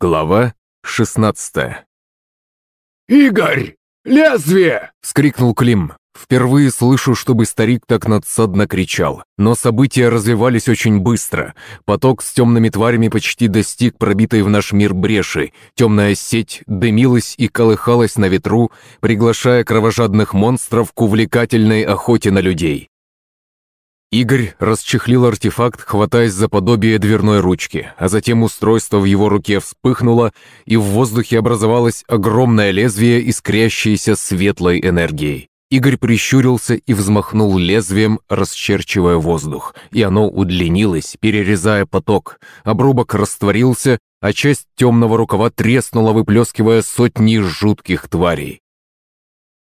Глава 16 «Игорь! Лезвие!» — вскрикнул Клим. Впервые слышу, чтобы старик так надсадно кричал. Но события развивались очень быстро. Поток с темными тварями почти достиг пробитой в наш мир бреши. Темная сеть дымилась и колыхалась на ветру, приглашая кровожадных монстров к увлекательной охоте на людей. Игорь расчехлил артефакт, хватаясь за подобие дверной ручки, а затем устройство в его руке вспыхнуло, и в воздухе образовалось огромное лезвие, искрящееся светлой энергией. Игорь прищурился и взмахнул лезвием, расчерчивая воздух, и оно удлинилось, перерезая поток. Обрубок растворился, а часть темного рукава треснула, выплескивая сотни жутких тварей.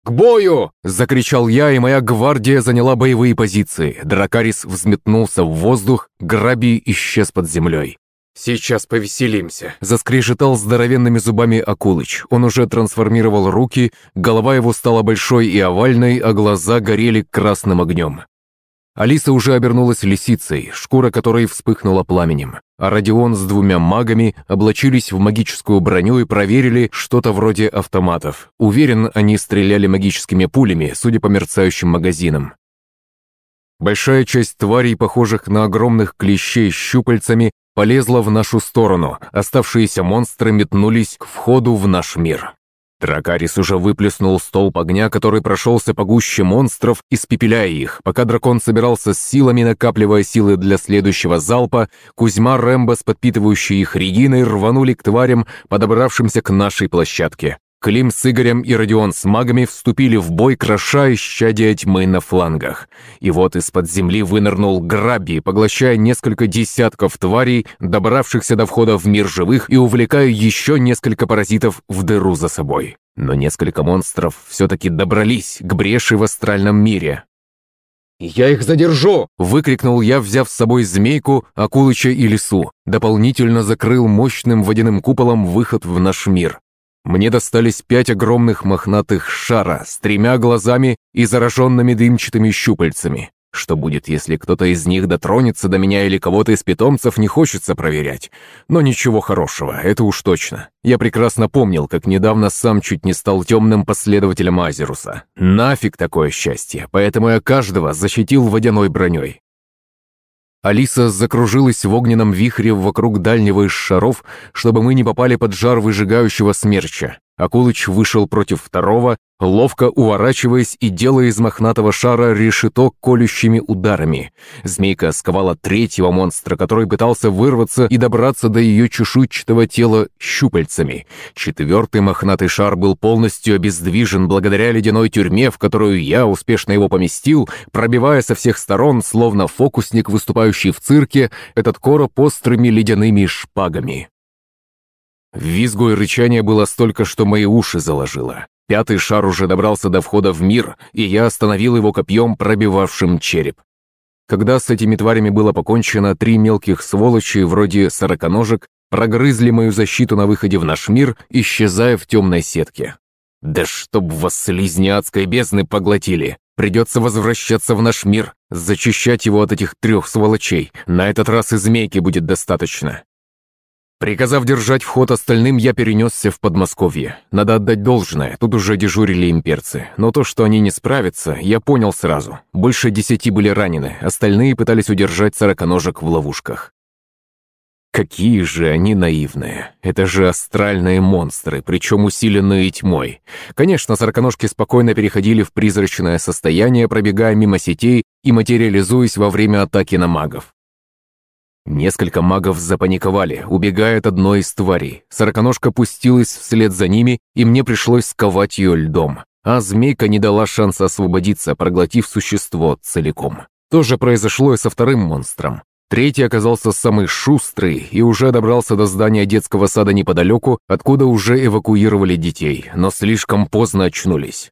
«К бою!» – закричал я, и моя гвардия заняла боевые позиции. Дракарис взметнулся в воздух, Граби исчез под землей. «Сейчас повеселимся», – заскрежетал здоровенными зубами Акулыч. Он уже трансформировал руки, голова его стала большой и овальной, а глаза горели красным огнем. Алиса уже обернулась лисицей, шкура которой вспыхнула пламенем. А Родион с двумя магами облачились в магическую броню и проверили что-то вроде автоматов. Уверен, они стреляли магическими пулями, судя по мерцающим магазинам. Большая часть тварей, похожих на огромных клещей с щупальцами, полезла в нашу сторону. Оставшиеся монстры метнулись к входу в наш мир. Дракарис уже выплеснул столб огня, который прошелся по гуще монстров, испепеляя их. Пока дракон собирался с силами, накапливая силы для следующего залпа, Кузьма Рэмбо с подпитывающей их Региной рванули к тварям, подобравшимся к нашей площадке. Клим с Игорем и Родион с магами вступили в бой, кроша исчадия тьмы на флангах. И вот из-под земли вынырнул Граби, поглощая несколько десятков тварей, добравшихся до входа в мир живых и увлекая еще несколько паразитов в дыру за собой. Но несколько монстров все-таки добрались к бреши в астральном мире. «Я их задержу!» – выкрикнул я, взяв с собой змейку, акулыча и лису. Дополнительно закрыл мощным водяным куполом выход в наш мир. Мне достались пять огромных мохнатых шара с тремя глазами и зараженными дымчатыми щупальцами. Что будет, если кто-то из них дотронется до меня или кого-то из питомцев, не хочется проверять. Но ничего хорошего, это уж точно. Я прекрасно помнил, как недавно сам чуть не стал темным последователем Азеруса. Нафиг такое счастье, поэтому я каждого защитил водяной броней. Алиса закружилась в огненном вихре вокруг дальнего из шаров, чтобы мы не попали под жар выжигающего смерча. Акулыч вышел против второго, ловко уворачиваясь и делая из мохнатого шара решето колющими ударами. Змейка сковала третьего монстра, который пытался вырваться и добраться до ее чешуйчатого тела щупальцами. Четвертый мохнатый шар был полностью обездвижен благодаря ледяной тюрьме, в которую я успешно его поместил, пробивая со всех сторон, словно фокусник, выступающий в цирке, этот короб острыми ледяными шпагами. Визгу и рычание было столько, что мои уши заложило. Пятый шар уже добрался до входа в мир, и я остановил его копьем, пробивавшим череп. Когда с этими тварями было покончено, три мелких сволочи, вроде сороконожек, прогрызли мою защиту на выходе в наш мир, исчезая в темной сетке. «Да чтоб вас слизни адской бездны поглотили! Придется возвращаться в наш мир, зачищать его от этих трех сволочей. На этот раз и змейки будет достаточно. Приказав держать вход остальным, я перенесся в Подмосковье. Надо отдать должное, тут уже дежурили имперцы. Но то, что они не справятся, я понял сразу. Больше десяти были ранены, остальные пытались удержать сороконожек в ловушках. Какие же они наивные. Это же астральные монстры, причем усиленные тьмой. Конечно, сороконожки спокойно переходили в призрачное состояние, пробегая мимо сетей и материализуясь во время атаки на магов. Несколько магов запаниковали, убегая от одной из тварей. Сороконожка пустилась вслед за ними, и мне пришлось сковать ее льдом. А змейка не дала шанса освободиться, проглотив существо целиком. То же произошло и со вторым монстром. Третий оказался самый шустрый и уже добрался до здания детского сада неподалеку, откуда уже эвакуировали детей, но слишком поздно очнулись.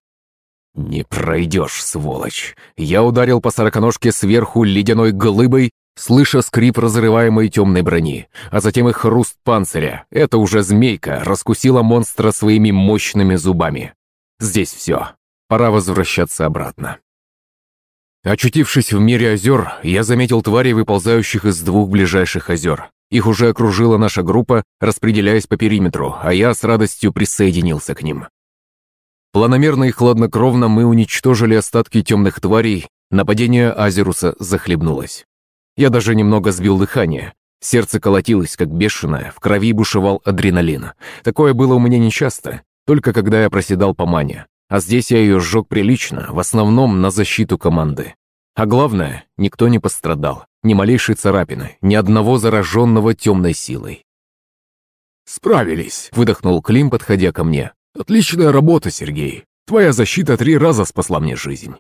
«Не пройдешь, сволочь!» Я ударил по сороконожке сверху ледяной глыбой, слыша скрип разрываемой темной брони, а затем и хруст панциря. Это уже змейка раскусила монстра своими мощными зубами. Здесь все. Пора возвращаться обратно. Очутившись в мире озер, я заметил тварей, выползающих из двух ближайших озер. Их уже окружила наша группа, распределяясь по периметру, а я с радостью присоединился к ним. Планомерно и хладнокровно мы уничтожили остатки темных тварей, нападение Азеруса захлебнулось. Я даже немного сбил дыхание. Сердце колотилось, как бешеное, в крови бушевал адреналин. Такое было у меня нечасто, только когда я проседал по мане. А здесь я ее сжег прилично, в основном на защиту команды. А главное, никто не пострадал, ни малейшей царапины, ни одного зараженного темной силой. «Справились», — выдохнул Клим, подходя ко мне. «Отличная работа, Сергей. Твоя защита три раза спасла мне жизнь».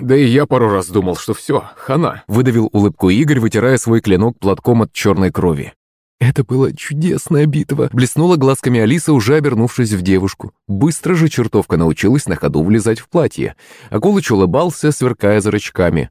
«Да и я пару раз думал, что все, хана», — выдавил улыбку Игорь, вытирая свой клинок платком от черной крови. «Это была чудесная битва», — блеснула глазками Алиса, уже обернувшись в девушку. Быстро же чертовка научилась на ходу влезать в платье. Акулыч улыбался, сверкая зрачками.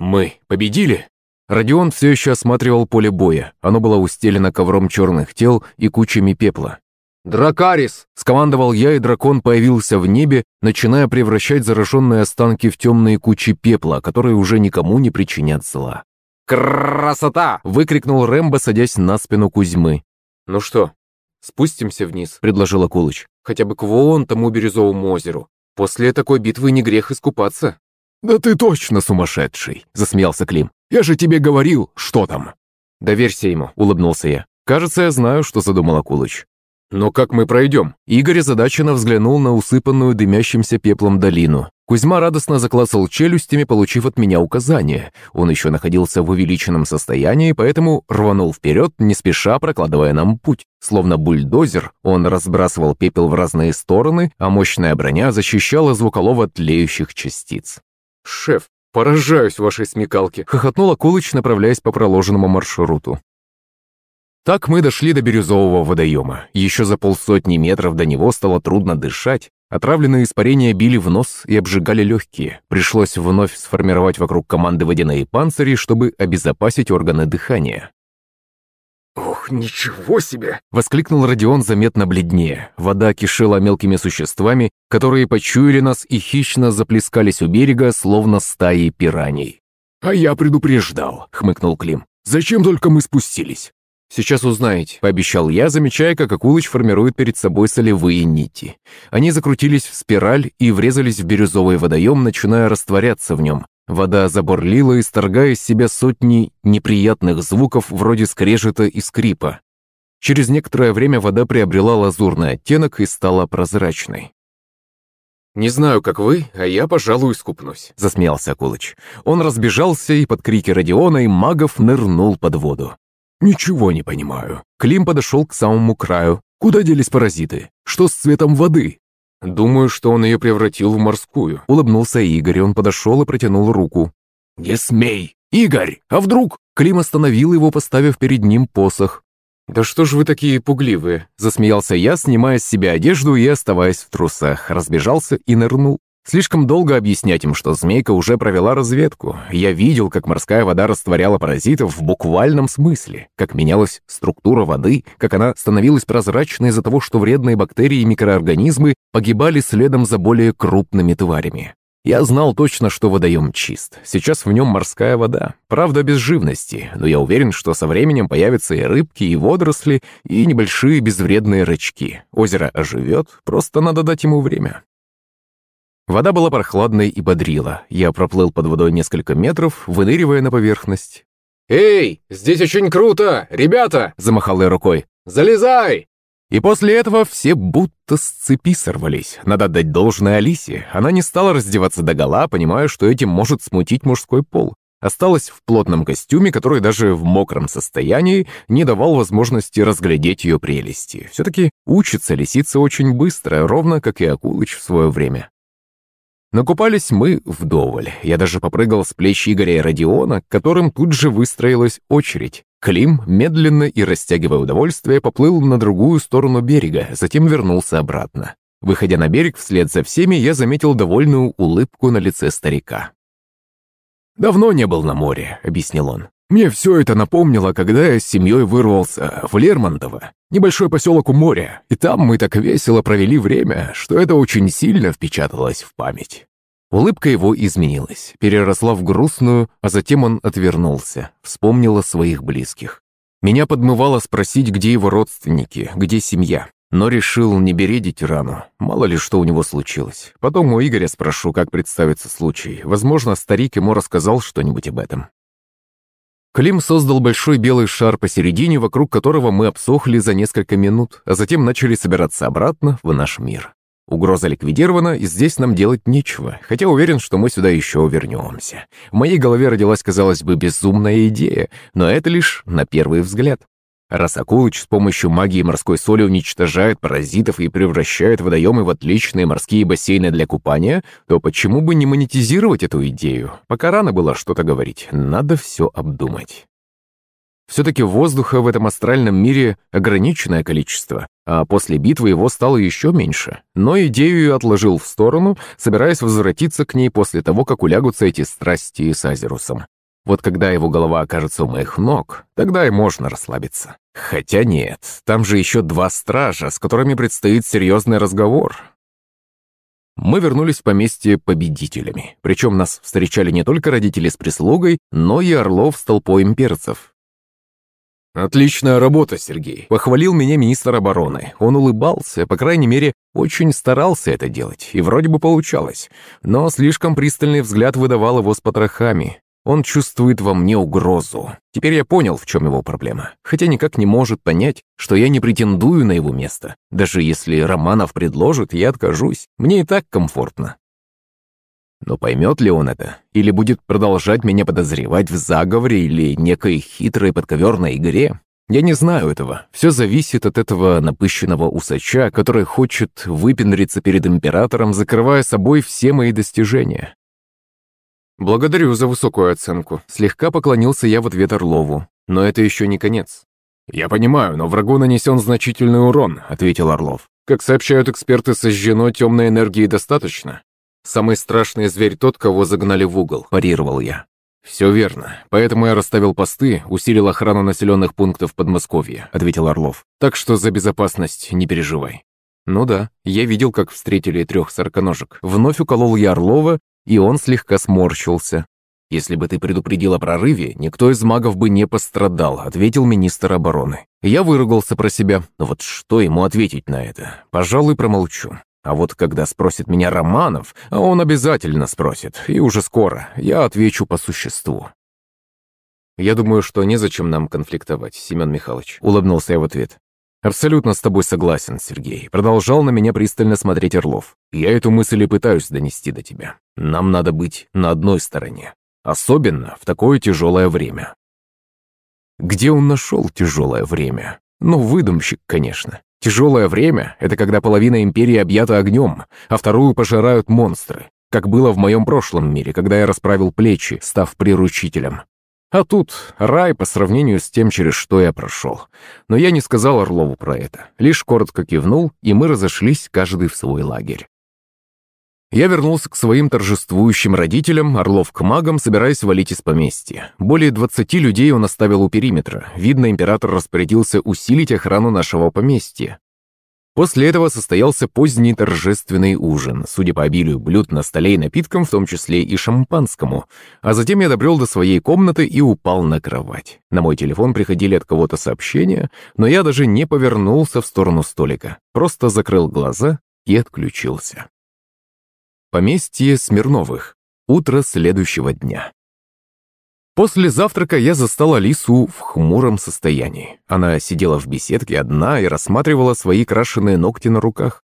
«Мы победили?» Родион все еще осматривал поле боя. Оно было устелено ковром черных тел и кучами пепла. «Дракарис!» — скомандовал я, и дракон появился в небе, начиная превращать зараженные останки в темные кучи пепла, которые уже никому не причинят зла. «Красота!» — выкрикнул Рэмбо, садясь на спину Кузьмы. «Ну что, спустимся вниз?» — предложил Акулыч. «Хотя бы к вон тому бирюзовому озеру. После такой битвы не грех искупаться». «Да ты точно сумасшедший!» — засмеялся Клим. «Я же тебе говорил, что там!» «Доверься ему», — улыбнулся я. «Кажется, я знаю, что задумал Акулыч. «Но как мы пройдем?» Игорь озадаченно взглянул на усыпанную дымящимся пеплом долину. Кузьма радостно заклацал челюстями, получив от меня указание. Он еще находился в увеличенном состоянии, поэтому рванул вперед, не спеша прокладывая нам путь. Словно бульдозер, он разбрасывал пепел в разные стороны, а мощная броня защищала звуколова от тлеющих частиц. «Шеф, поражаюсь вашей смекалке!» — хохотнул Акулыч, направляясь по проложенному маршруту. Так мы дошли до бирюзового водоема. Еще за полсотни метров до него стало трудно дышать. Отравленные испарения били в нос и обжигали легкие. Пришлось вновь сформировать вокруг команды водяные панцири, чтобы обезопасить органы дыхания. «Ох, ничего себе!» — воскликнул Родион заметно бледнее. Вода кишела мелкими существами, которые почуяли нас и хищно заплескались у берега, словно стаи пираний. «А я предупреждал», — хмыкнул Клим. «Зачем только мы спустились? «Сейчас узнаете», — пообещал я, замечая, как Акулыч формирует перед собой солевые нити. Они закрутились в спираль и врезались в бирюзовый водоем, начиная растворяться в нем. Вода забурлила, исторгая из себя сотни неприятных звуков вроде скрежета и скрипа. Через некоторое время вода приобрела лазурный оттенок и стала прозрачной. «Не знаю, как вы, а я, пожалуй, искупнусь», — засмеялся Акулыч. Он разбежался и под крики Родиона и магов нырнул под воду. «Ничего не понимаю». Клим подошел к самому краю. «Куда делись паразиты? Что с цветом воды?» «Думаю, что он ее превратил в морскую», — улыбнулся Игорь. Он подошел и протянул руку. «Не смей! Игорь, а вдруг?» Клим остановил его, поставив перед ним посох. «Да что ж вы такие пугливые?» Засмеялся я, снимая с себя одежду и оставаясь в трусах. Разбежался и нырнул. Слишком долго объяснять им, что змейка уже провела разведку. Я видел, как морская вода растворяла паразитов в буквальном смысле, как менялась структура воды, как она становилась прозрачной из-за того, что вредные бактерии и микроорганизмы погибали следом за более крупными тварями. Я знал точно, что водоем чист. Сейчас в нем морская вода. Правда, без живности, но я уверен, что со временем появятся и рыбки, и водоросли, и небольшие безвредные рачки. Озеро оживет, просто надо дать ему время. Вода была прохладной и бодрила. Я проплыл под водой несколько метров, выныривая на поверхность. «Эй, здесь очень круто! Ребята!» – замахал я рукой. «Залезай!» И после этого все будто с цепи сорвались. Надо отдать должное Алисе. Она не стала раздеваться догола, понимая, что этим может смутить мужской пол. Осталась в плотном костюме, который даже в мокром состоянии не давал возможности разглядеть ее прелести. Все-таки учится лисица очень быстро, ровно как и Акулыч в свое время. Накупались мы вдоволь. Я даже попрыгал с плеч Игоря и Родиона, к которым тут же выстроилась очередь. Клим, медленно и растягивая удовольствие, поплыл на другую сторону берега, затем вернулся обратно. Выходя на берег вслед за всеми, я заметил довольную улыбку на лице старика. «Давно не был на море», — объяснил он. «Мне все это напомнило, когда я с семьей вырвался в Лермонтово, небольшой поселок у моря, и там мы так весело провели время, что это очень сильно впечаталось в память». Улыбка его изменилась, переросла в грустную, а затем он отвернулся, вспомнил о своих близких. Меня подмывало спросить, где его родственники, где семья. Но решил не бередить рану. Мало ли что у него случилось. Потом у Игоря спрошу, как представится случай. Возможно, старик ему рассказал что-нибудь об этом. Клим создал большой белый шар посередине, вокруг которого мы обсохли за несколько минут, а затем начали собираться обратно в наш мир. Угроза ликвидирована, и здесь нам делать нечего, хотя уверен, что мы сюда еще вернемся. В моей голове родилась, казалось бы, безумная идея, но это лишь на первый взгляд. Акулыч с помощью магии морской соли уничтожает паразитов и превращает водоемы в отличные морские бассейны для купания, то почему бы не монетизировать эту идею? Пока рано было что-то говорить, надо все обдумать. Все-таки воздуха в этом астральном мире ограниченное количество, а после битвы его стало еще меньше. Но идею отложил в сторону, собираясь возвратиться к ней после того, как улягутся эти страсти с Азерусом. Вот когда его голова окажется у моих ног, тогда и можно расслабиться. Хотя нет, там же еще два стража, с которыми предстоит серьезный разговор. Мы вернулись в поместье победителями. Причем нас встречали не только родители с прислугой, но и Орлов с толпой имперцев. «Отличная работа, Сергей», — похвалил меня министр обороны. Он улыбался, по крайней мере, очень старался это делать, и вроде бы получалось. Но слишком пристальный взгляд выдавал его с потрохами. Он чувствует во мне угрозу. Теперь я понял, в чем его проблема. Хотя никак не может понять, что я не претендую на его место. Даже если Романов предложит, я откажусь. Мне и так комфортно. Но поймет ли он это? Или будет продолжать меня подозревать в заговоре или некой хитрой подковерной игре? Я не знаю этого. Все зависит от этого напыщенного усача, который хочет выпендриться перед императором, закрывая собой все мои достижения. «Благодарю за высокую оценку», — слегка поклонился я в ответ Орлову. «Но это еще не конец». «Я понимаю, но врагу нанесен значительный урон», — ответил Орлов. «Как сообщают эксперты, сожжено темной энергии достаточно. Самый страшный зверь тот, кого загнали в угол», — парировал я. «Все верно. Поэтому я расставил посты, усилил охрану населенных пунктов Подмосковья», — ответил Орлов. «Так что за безопасность не переживай». «Ну да, я видел, как встретили трех сороконожек. Вновь уколол я Орлова, и он слегка сморщился. «Если бы ты предупредил о прорыве, никто из магов бы не пострадал», ответил министр обороны. Я выругался про себя, но вот что ему ответить на это? Пожалуй, промолчу. А вот когда спросит меня Романов, а он обязательно спросит, и уже скоро, я отвечу по существу. «Я думаю, что незачем нам конфликтовать, Семен Михайлович», — улыбнулся я в ответ. «Абсолютно с тобой согласен, Сергей», — продолжал на меня пристально смотреть Орлов. «Я эту мысль и пытаюсь донести до тебя. Нам надо быть на одной стороне. Особенно в такое тяжелое время». Где он нашел тяжелое время? Ну, выдумщик, конечно. Тяжелое время — это когда половина империи объята огнем, а вторую пожирают монстры, как было в моем прошлом мире, когда я расправил плечи, став приручителем. А тут рай по сравнению с тем, через что я прошел. Но я не сказал Орлову про это, лишь коротко кивнул, и мы разошлись каждый в свой лагерь. Я вернулся к своим торжествующим родителям, Орлов к магам, собираясь валить из поместья. Более 20 людей он оставил у периметра. Видно, император распорядился усилить охрану нашего поместья. После этого состоялся поздний торжественный ужин, судя по обилию блюд на столе и напиткам, в том числе и шампанскому. А затем я добрел до своей комнаты и упал на кровать. На мой телефон приходили от кого-то сообщения, но я даже не повернулся в сторону столика, просто закрыл глаза и отключился. Поместье Смирновых. Утро следующего дня. После завтрака я застал Алису в хмуром состоянии. Она сидела в беседке одна и рассматривала свои крашеные ногти на руках.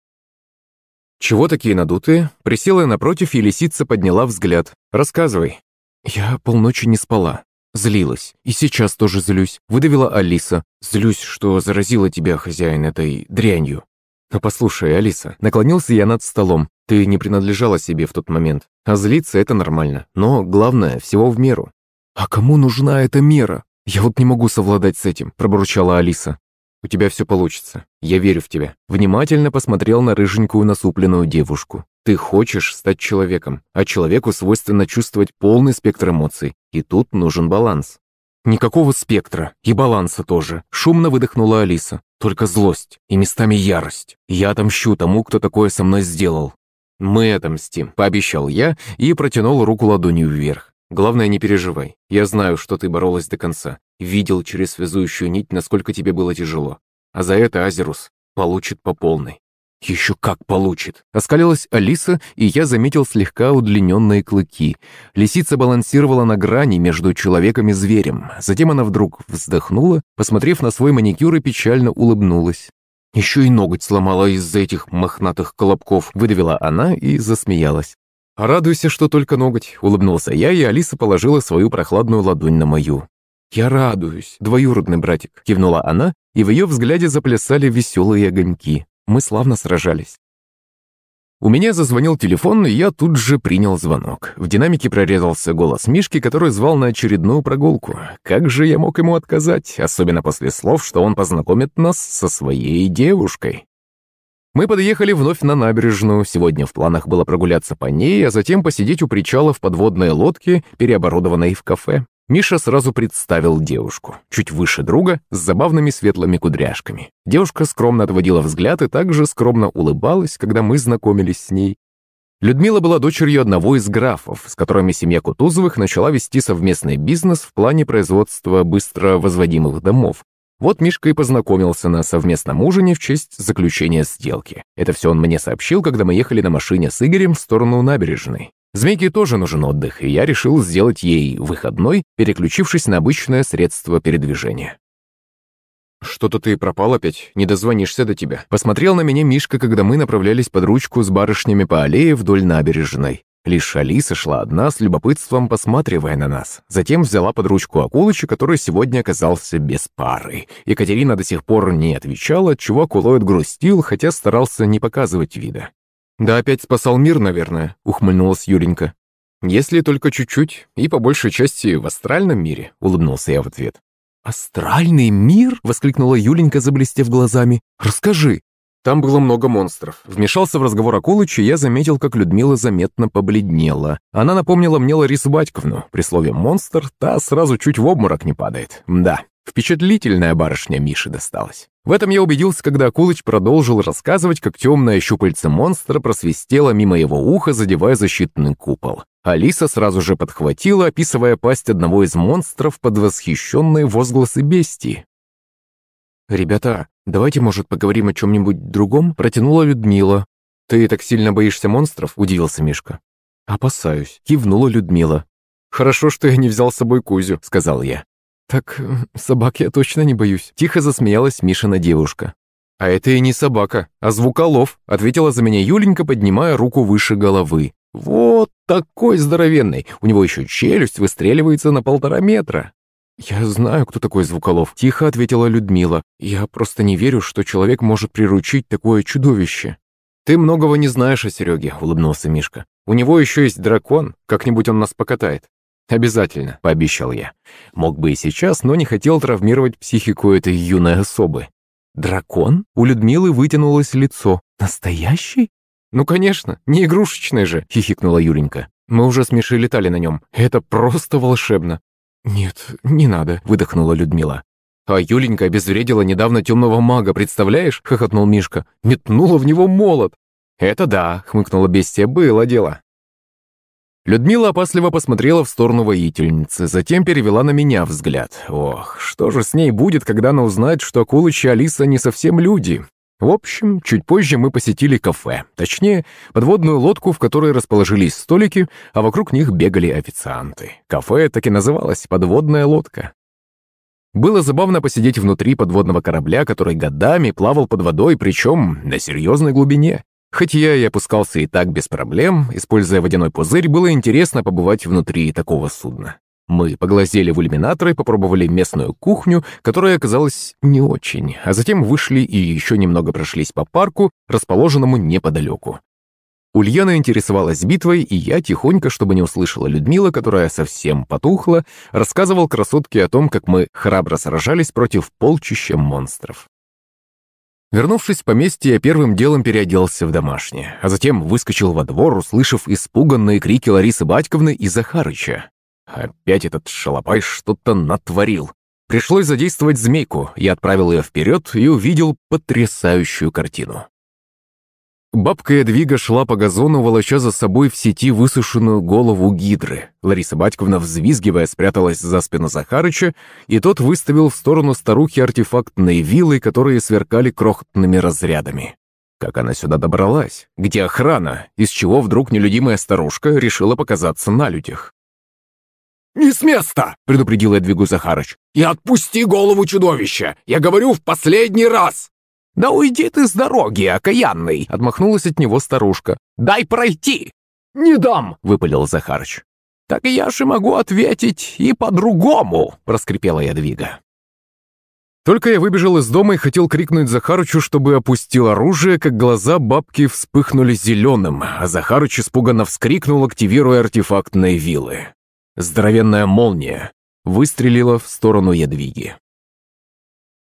«Чего такие надутые?» Присела напротив, и лисица подняла взгляд. «Рассказывай». «Я полночи не спала. Злилась. И сейчас тоже злюсь», — выдавила Алиса. «Злюсь, что заразила тебя, хозяин, этой дрянью». «Ну послушай, Алиса», — наклонился я над столом. «Ты не принадлежала себе в тот момент. А злиться — это нормально. Но главное, всего в меру. «А кому нужна эта мера? Я вот не могу совладать с этим», – пробурчала Алиса. «У тебя все получится. Я верю в тебя». Внимательно посмотрел на рыженькую насупленную девушку. «Ты хочешь стать человеком, а человеку свойственно чувствовать полный спектр эмоций. И тут нужен баланс». «Никакого спектра. И баланса тоже», – шумно выдохнула Алиса. «Только злость и местами ярость. Я отомщу тому, кто такое со мной сделал». «Мы отомстим», – пообещал я и протянул руку ладонью вверх. Главное, не переживай. Я знаю, что ты боролась до конца. Видел через связующую нить, насколько тебе было тяжело. А за это Азерус получит по полной. «Еще как получит!» Оскалилась Алиса, и я заметил слегка удлиненные клыки. Лисица балансировала на грани между человеком и зверем. Затем она вдруг вздохнула, посмотрев на свой маникюр и печально улыбнулась. «Еще и ноготь сломала из-за этих мохнатых колобков», выдавила она и засмеялась. «Радуйся, что только ноготь», — улыбнулся я, и Алиса положила свою прохладную ладонь на мою. «Я радуюсь, двоюродный братик», — кивнула она, и в ее взгляде заплясали веселые огоньки. Мы славно сражались. У меня зазвонил телефон, и я тут же принял звонок. В динамике прорезался голос Мишки, который звал на очередную прогулку. Как же я мог ему отказать, особенно после слов, что он познакомит нас со своей девушкой? Мы подъехали вновь на набережную. Сегодня в планах было прогуляться по ней, а затем посидеть у причала в подводной лодке, переоборудованной в кафе. Миша сразу представил девушку, чуть выше друга, с забавными светлыми кудряшками. Девушка скромно отводила взгляд и также скромно улыбалась, когда мы знакомились с ней. Людмила была дочерью одного из графов, с которыми семья Кутузовых начала вести совместный бизнес в плане производства быстро возводимых домов. Вот Мишка и познакомился на совместном ужине в честь заключения сделки. Это все он мне сообщил, когда мы ехали на машине с Игорем в сторону набережной. Змейке тоже нужен отдых, и я решил сделать ей выходной, переключившись на обычное средство передвижения. «Что-то ты пропал опять, не дозвонишься до тебя». Посмотрел на меня Мишка, когда мы направлялись под ручку с барышнями по аллее вдоль набережной. Лишь Алиса шла одна с любопытством, посматривая на нас. Затем взяла под ручку Акулыча, который сегодня оказался без пары. Екатерина до сих пор не отвечала, чего Акулоид грустил, хотя старался не показывать вида. «Да опять спасал мир, наверное», — ухмыльнулась Юренька. «Если только чуть-чуть, и по большей части в астральном мире», — улыбнулся я в ответ. «Астральный мир?» — воскликнула Юленька, заблестев глазами. «Расскажи». Там было много монстров. Вмешался в разговор Акулыч, и я заметил, как Людмила заметно побледнела. Она напомнила мне Ларису Батьковну. При слове «монстр» та сразу чуть в обморок не падает. Да, Впечатлительная барышня Миши досталась. В этом я убедился, когда Акулыч продолжил рассказывать, как темное щупальце монстра просвистело мимо его уха, задевая защитный купол. Алиса сразу же подхватила, описывая пасть одного из монстров под восхищенные возгласы бестии. «Ребята, давайте, может, поговорим о чем-нибудь другом?» – протянула Людмила. «Ты так сильно боишься монстров?» – удивился Мишка. «Опасаюсь», – кивнула Людмила. «Хорошо, что я не взял с собой Кузю», – сказал я. «Так э, собак я точно не боюсь», — тихо засмеялась Мишина девушка. «А это и не собака, а звуколов», — ответила за меня Юленька, поднимая руку выше головы. «Вот такой здоровенный, у него еще челюсть выстреливается на полтора метра». «Я знаю, кто такой Звуколов», — тихо ответила Людмила. «Я просто не верю, что человек может приручить такое чудовище». «Ты многого не знаешь о Сереге», — улыбнулся Мишка. «У него еще есть дракон, как-нибудь он нас покатает». «Обязательно», — пообещал я. Мог бы и сейчас, но не хотел травмировать психику этой юной особы. «Дракон?» — у Людмилы вытянулось лицо. «Настоящий?» «Ну, конечно, не игрушечный же», — хихикнула Юренька. «Мы уже с Мишей летали на нем. Это просто волшебно». «Нет, не надо», — выдохнула Людмила. «А Юленька обезвредила недавно темного мага, представляешь?» — хохотнул Мишка. «Метнула в него молот». «Это да», — хмыкнула бестия, — «было дело». Людмила опасливо посмотрела в сторону воительницы, затем перевела на меня взгляд. Ох, что же с ней будет, когда она узнает, что Акулыч и Алиса не совсем люди? В общем, чуть позже мы посетили кафе. Точнее, подводную лодку, в которой расположились столики, а вокруг них бегали официанты. Кафе так и называлось «Подводная лодка». Было забавно посидеть внутри подводного корабля, который годами плавал под водой, причем на серьезной глубине. Хоть я и опускался и так без проблем, используя водяной пузырь, было интересно побывать внутри такого судна. Мы поглазели в иллюминатор и попробовали местную кухню, которая оказалась не очень, а затем вышли и еще немного прошлись по парку, расположенному неподалеку. Ульяна интересовалась битвой, и я тихонько, чтобы не услышала Людмила, которая совсем потухла, рассказывал красотке о том, как мы храбро сражались против полчища монстров. Вернувшись в поместье, я первым делом переоделся в домашнее, а затем выскочил во двор, услышав испуганные крики Ларисы Батьковны и Захарыча. Опять этот шалопай что-то натворил. Пришлось задействовать змейку, я отправил ее вперед и увидел потрясающую картину. бабка Ядвига шла по газону, волоча за собой в сети высушенную голову гидры. Лариса Батьковна, взвизгивая, спряталась за спину Захарыча, и тот выставил в сторону старухи артефактные вилы, которые сверкали крохотными разрядами. Как она сюда добралась? Где охрана? Из чего вдруг нелюдимая старушка решила показаться на людях? «Не с места!» — предупредил Эдвигу Захарыч. «И отпусти голову чудовища! Я говорю в последний раз!» «Да уйди ты с дороги, окаянный!» — отмахнулась от него старушка. «Дай пройти!» «Не дам!» — выпалил Захарыч. «Так я же могу ответить и по-другому!» — проскрипела Ядвига. Только я выбежал из дома и хотел крикнуть Захарычу, чтобы опустил оружие, как глаза бабки вспыхнули зеленым, а Захарыч испуганно вскрикнул, активируя артефактные вилы. Здоровенная молния выстрелила в сторону Ядвиги.